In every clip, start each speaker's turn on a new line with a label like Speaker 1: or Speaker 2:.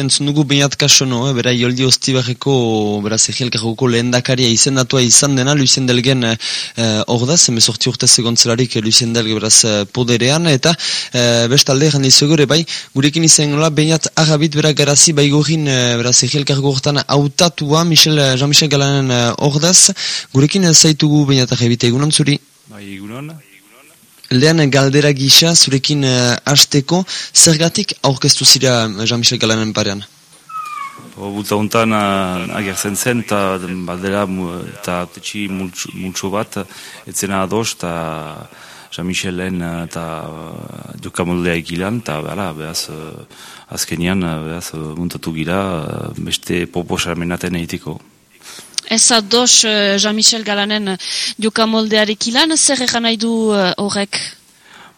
Speaker 1: Entzun dugu bainat kaso no, eh? bera joldi oztibarreko, bera zehielkarroko lehen dakaria izendatua izan dena, Lucien Delgen hor eh, da, zeme sorti urte segontzelarik Lucien Delge beraz eh, poderean, eta eh, bestalde jandi zugure bai, gurekin izan nola bainat agabit bera garazi bai gorin eh, bera zehielkarroko horretan autatua, Michel, Jean-Michel Galanen hor eh, gurekin zaitugu bainat agabit egunon zuri?
Speaker 2: Bai, egunon.
Speaker 1: Lehen galdera gisa, zurekin uh, hasteko, zergatik aurkeztu zira eh, Jean-Michel Galanen parean?
Speaker 2: Bulta honetan uh, agertzen zen, eta baldera eta tetsi multsu bat, etzena ados, eta Jean-Michelen eta uh, jokamoldea egilan, eta behaz, uh, azkenian, behaz, muntatu gira, beste poposarmenaten egiteko.
Speaker 3: Ez ados uh, Jean-Michel Galanen jokamoldearek ilan, zer egan nahi du uh, horrek?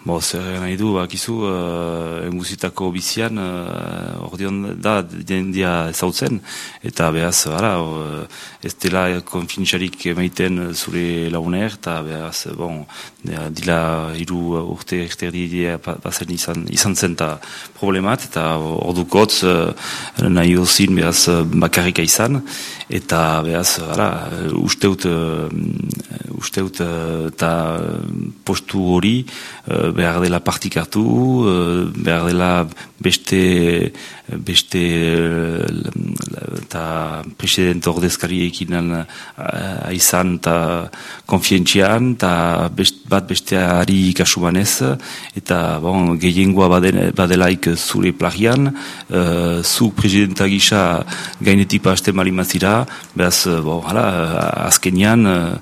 Speaker 2: Bo, zer nahi du, bakizu, uh, enguzitako bizian, uh, ordeon da, jendia ezautzen, eta behaz, ara, uh, ez dela konfinitzarik emaiten zure launer, eta behaz, bon, dila hiru urte erterdi bazen izan, izan zen ta problemat, eta ordukotz uh, nahi duzin behaz bakarrika izan, eta behaz, ara, usteut, uh, usteut, eta postu hori, uh, behar dela partikatu, uh, behar dela beste beste eta presidente ordezkari ekinan aizan eta konfientzian eta bat besteari kasumanez eta bon, gehiengoa badelaik zure plagian uh, zu presidenta gisa gainetik paste malimazira behaz, bon, hala, azkenian uh,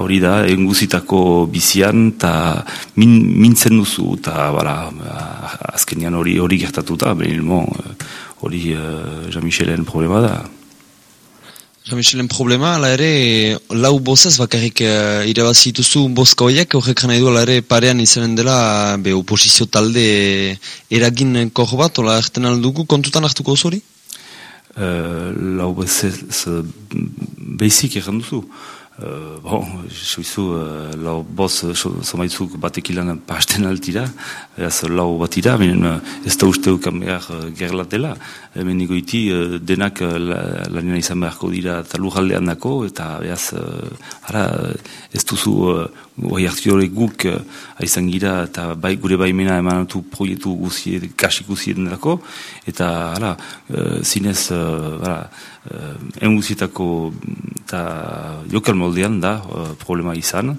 Speaker 2: hori da enguzitako bizian eta min, mintzen duzu eta azkenian hori hori gertatuta, behin hori uh, Jean-Michelen problema da.
Speaker 1: Jean-Michelen problema, ala ere, lau bozaz bakarrik uh, irabazituzu bozka horiek, horrek nahi du ala ere parean izanen dela be, oposizio talde eragin kojo bat, ola erten aldugu, kontutan hartuko hori?
Speaker 2: Uh, lau bozaz behizik egin duzu. Uh, bon, suizu, uh, lau boz, somaitzuk batek pasten altira, ez lau bat ira, uh, ez da uste ukan behar uh, gerlat dela. Hemen niko iti, uh, denak uh, lanina izan beharko dira talu jaldean dako, eta behaz, uh, ara, ez duzu, uh, oi hartziore guk uh, aizan gira, eta bai, gure baimena eman du proietu guzie, kasik guzien dako, eta, ara, uh, zinez, uh, ara, uh, enguzietako, eta jokal moldean da problema izan,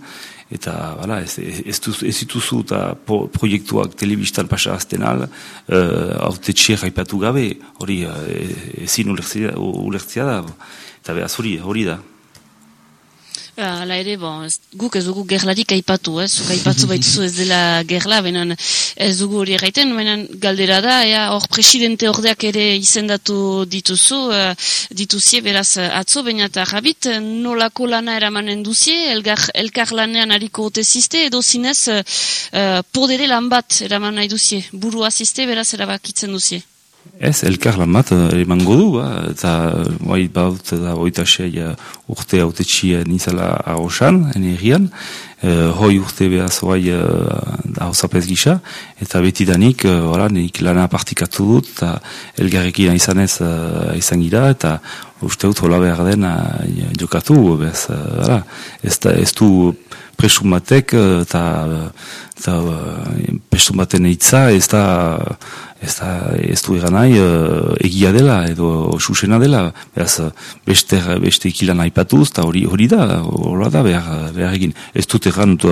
Speaker 2: eta bala, ez, ez, ez dituzu eta proiektuak telebistan pasa azten al, uh, haute txiek haipatu gabe, hori uh, ezin ulertzia da, eta behaz hori, hori da.
Speaker 3: Hala ere, bon, ez, guk ez dugu gerlarik aipatu, ez, zuk aipatu baituzu ez dela gerla, benen ez dugu hori erraiten, benen galdera da, ea, hor presidente ordeak ere izendatu dituzu, uh, dituzie beraz atzo, baina eta jabit, nolako lana eramanen duzie, elgar, elkar lanean hariko ote ziste, edo zinez, uh, podere lan bat eraman nahi duzie, buru aziste, beraz erabakitzen duzie.
Speaker 2: Ez, elkar lan bat, eh, emango du, ba, eta bai baut da oita sei uh, urte haute txia nizala ahosan, energian, uh, hoi urte behaz bai uh, ahosapez gisa, eta beti danik, uh, nik lana partikatu dut, eta elgarrekin izanez uh, izan gira, eta uste dut hola behar den jokatu, bez, uh, ez, ez du presumatek, eta uh, presumaten eitza, ez da ez da, ez du egan uh, egia dela, edo susena dela, beraz, beste, beste ikilan aipatuz, eta hori hori da, hori da behar, behar egin. Ez dut egan dut,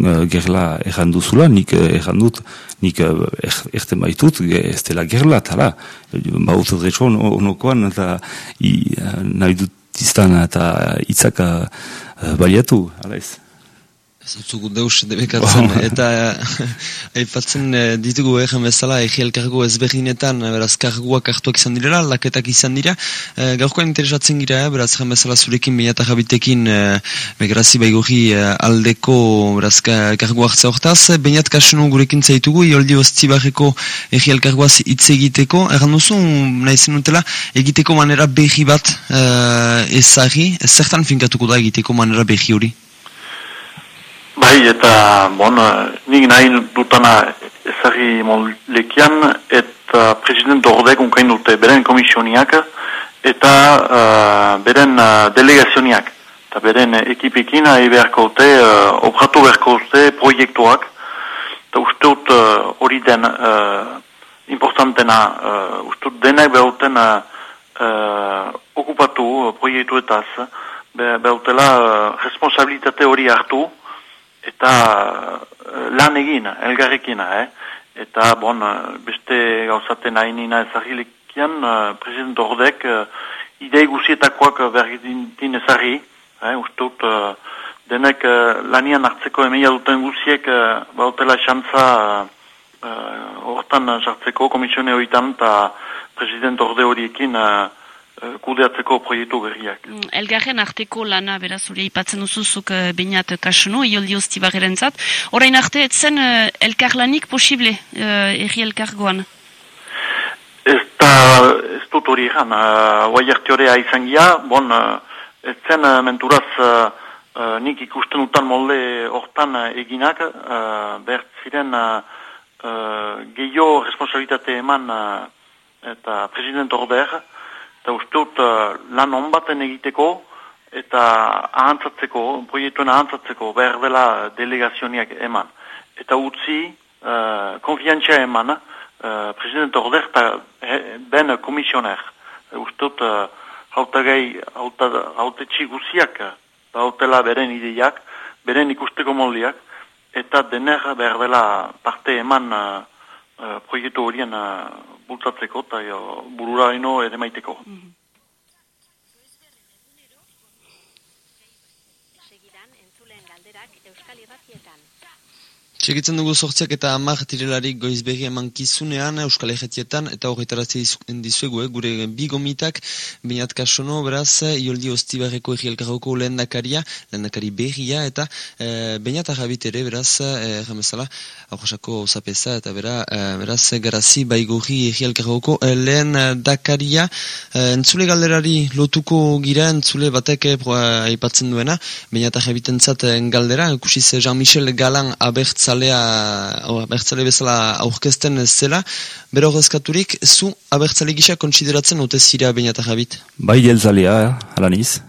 Speaker 2: uh, gerla egan duzula, nik egan dut, nik uh, erten baitut, ez dela gerla, eta la, baut retxo onokoan, eta nahi dut iztan, eta itzaka uh, baliatu, ala ez.
Speaker 1: Zutzugu deus debekatzen, eta aipatzen eh, ditugu egen bezala egielkargo ezberdinetan, eh, beraz karguak hartuak izan direla, laketak izan dira, e, gaurkoan interesatzen gira, beraz egen bezala zurekin behiata jabitekin e, begrazi baigurri aldeko beraz kargu hartza hortaz, behiat kasunu gurekin zaitugu, ioldi hoztzi barreko egielkargoaz hitz egiteko, erran duzu, nahi zenutela, egiteko manera behi bat e, ezari, zertan finkatuko da egiteko manera behi hori?
Speaker 4: Bai, eta, bon, nik nahi dutana ezagri molekian, eta president ordek unkain dute beren komisioniak eta uh, beren uh, delegazioniak. Eta beren ekipekin ahi beharko dute, uh, obratu beharko dute proiektuak. Eta uste dut hori uh, den uh, importantena, uh, uste dut denak behauten uh, uh, okupatu proiektuetaz, behautela uh, responsabilitate hori hartu eta uh, lan egin, elgarrekin, eh? Eta, bon, beste gauzaten hainina ezagilikian, uh, president ordek, uh, idei guzietakoak bergidin ezagri, eh, ustut, uh, denek uh, lanian hartzeko emeia duten guziek, uh, bautela xantza hortan uh, jartzeko komisione horietan, eta president orde horiekin, uh, Eh, kudeatzeko proiektu berriak.
Speaker 3: Mm, elgarren arteko lana, beraz, hori ipatzen duzuzuk uh, eh, bainat kasunu, ioldi hosti bagaren zat. Horain arte, etzen uh, eh, elkarlanik posible, uh, erri elkargoan?
Speaker 4: Ez da, ez dut hori egan, uh, horea izan gira, bon, uh, etzen uh, menturaz uh, uh, nik ikusten utan molde hortan uh, eginak, uh, behar ziren uh, uh, gehiago responsabilitate eman uh, eta president order, eta uste dut uh, lan onbaten egiteko eta ahantzatzeko, proiektuen ahantzatzeko behar dela delegazioniak eman. Eta utzi, uh, konfiantzia eman, uh, president order eta ben komisioner. Uste dut, uh, hautagai, hautetxi guziak, hautela beren ideiak, beren ikusteko moldiak, eta dener behar dela parte eman uh, uh, proiektu horien uh, bultzatzeko eta burura ino ere maiteko. Mm
Speaker 1: Segitzen dugu sortziak eta amak tirelarik goiz behi eman kizunean Euskal Egetietan eta horretarazte dizuegu, eh, gure bi gomitak Beinat Kasono, beraz, Ioldi Ostibarreko egielkarroko lehen dakaria, lehen dakari behia eta e, Beinat ere, beraz, e, jamezala, aurrosako zapesa eta bera, e, beraz, garazi baigorri egielkarroko e, lehen dakaria. E, entzule galderari lotuko gira, entzule batek aipatzen duena, Beinat Arrabiten zat galdera, kusiz Jean-Michel Galan abertza abertzalea, abertzale bezala aurkezten zela, bero horrezkaturik, zu abertzale gisa konsideratzen ote zira bainata jabit?
Speaker 2: Bai, jelzalea, eh, alaniz.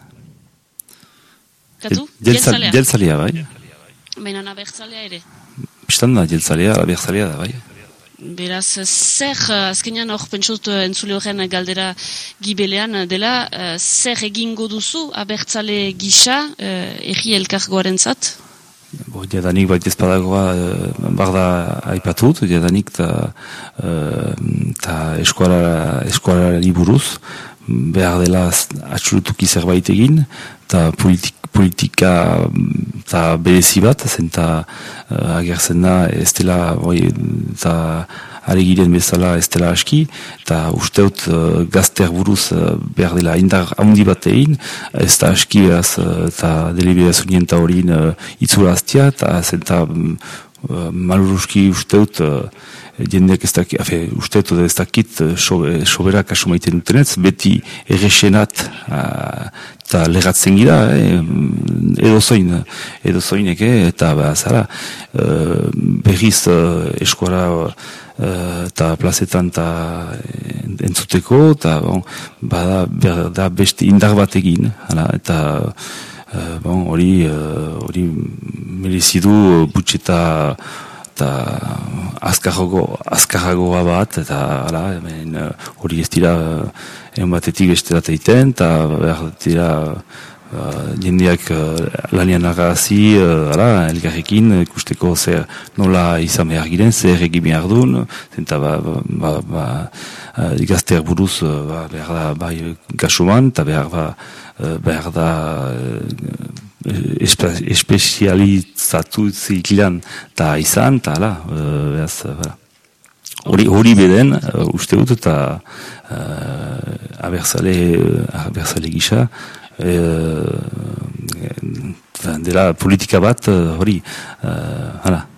Speaker 3: Katu?
Speaker 2: Jelzalea. Jelzalea, bai.
Speaker 3: Baina abertzalea ere?
Speaker 2: Bistan da, jelzalea, abertzalea da, bai.
Speaker 3: Beraz, zer, azkenean hor pentsot entzule horren galdera gibelean dela, zer egingo duzu abertzale gisa, eh, erri elkargoaren zat?
Speaker 2: Bo, jadanik baita ezpadagoa e, barda aipatut, jadanik eta e, eskualari buruz behar dela atxurutuki zerbait egin eta politik, politika eta berezi bat zenta uh, agertzen da ez dela eta ari giren bezala ez dela aski, eta usteut uh, gazter buruz uh, behar dela indar handi bat egin, ez da aski beraz, uh, eta deliberaz unien eta horin uh, itzuraztia, eta zenta um, uh, maluruski usteut uh, jendeak ez dakit, afe, usteut ez dakit uh, soberak asumaiten dutenez, beti erresenat eta legatzen gira, eh, edo zoin, edo eh, eta ba, zara, uh, berriz uh, eskuara Eh, eta plazetan eta entzuteko, eta bon, bada, da beste indar bat egin, eta uh, bon, hori uh, hori merizidu butxeta eta azkarragoa bat, eta hala, hori ez dira egon batetik beste bat egiten, eta behar dira Uh, jendeak uh, lanian agazi, uh, ala, elgarrekin, ikusteko zer nola izan behar giren, zer egin behar duen, zenta ba, ba, ba, ba uh, gazteak buruz uh, ba, behar da bai gasuman, eta behar da, uh, behar da uh, espe, espezializatu zikilan eta izan, eta ala, uh, behaz, uh, Hori, hori beden, uh, uste dut, eta uh, abertzale, abertzale gisa, e, dela politika bat eh, hori hala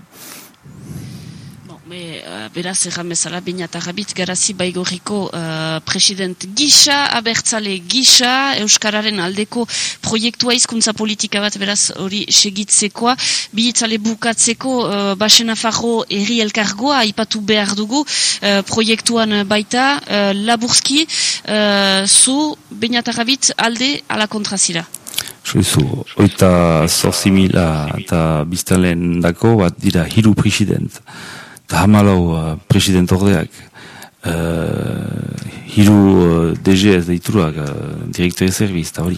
Speaker 3: beraz erran bezala, baina eta rabit garazi baigorriko uh, president gisa, abertzale gisa, Euskararen aldeko proiektua hizkuntza politika bat beraz hori segitzekoa, bihitzale bukatzeko uh, Basena Farro erri elkargoa, aipatu behar dugu, uh, proiektuan baita, uh, laburzki, uh, zu, bainatarabit alde ala kontrazira.
Speaker 2: Suizu, oita zorzi mila eta biztalen dako bat dira hiru president. Eta hamalau uh, president ordeak. Uh, hiru uh, DGS deiturak, uh, direktore serviz, eta hori.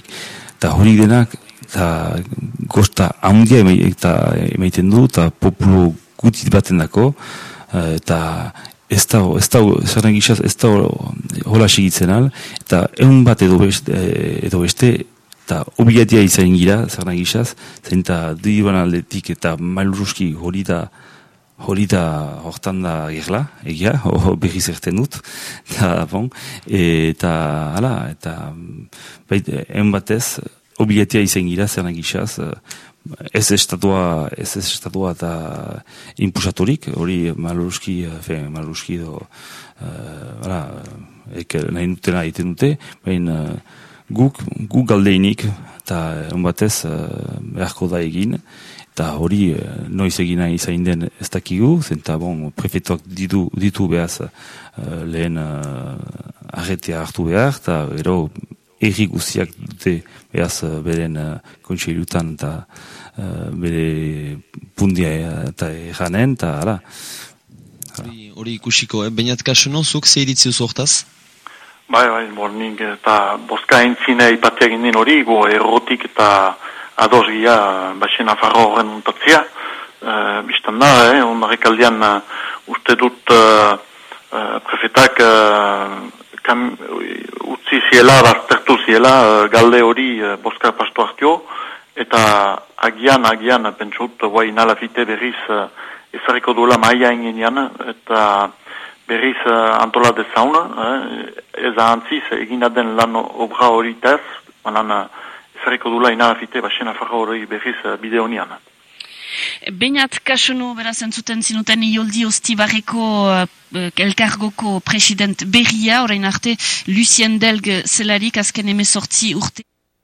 Speaker 2: Eta hori denak, eta gosta handia eta emaiten du, eta populo gutit baten dako, uh, eta ez da, ez da, zer gizaz, ez da hola segitzen al, eta egun bat edo beste, edo beste eta obligatia izan gira, zer nahi gizaz, zein eta duiban aldetik eta maluruski hori da, hori da hortan da gerla, egia, oh, berri zerten dut, eta, bon, eta, ala, eta, bait, en batez, obligatia izan gira, zer nahi gizaz, ez estatua, ez estatua eta impusatorik, hori maluruski, fe, maluruski do, uh, ala, ek nahi dutena egiten dute, baina, guk, guk galdeinik, eta egon batez, uh, beharko da egin, eta hori uh, noiz egina izain den ez dakigu, zenta bon, prefetuak ditu, ditu behaz uh, lehen uh, arretea hartu behar, eta ero erri guziak dute behaz beren uh, kontseilutan eta uh, bere pundia eta erranen, eta ara.
Speaker 1: Hori ikusiko, eh? bainat kaso nozuk, ze iritzi hortaz?
Speaker 4: Bai, bai, morning eta boska entzine ipatia ginen hori, go errotik eta ados gira baxena farro horren untatzia. E, Bistan da, eh, ondarek aldean uh, uste dut uh, uh, prefetak uh, kam, utzi ziela, baztertu ziela, uh, galde hori uh, boska pastu hartio, eta agian, agian, pentsut, guai nalafite berriz uh, ezariko duela maia ingenean, eta berriz uh, antola dezauna, eh, ez ahantziz egina den lan obra hori tez, manan uh, ezareko dula inarafite basena farra hori berriz uh, bideo nian.
Speaker 3: Beinat kasunu beraz entzuten zinuten ioldi ostibarreko uh, elkargoko president berria, orain arte Lucien Delg zelarik azken emezortzi urte.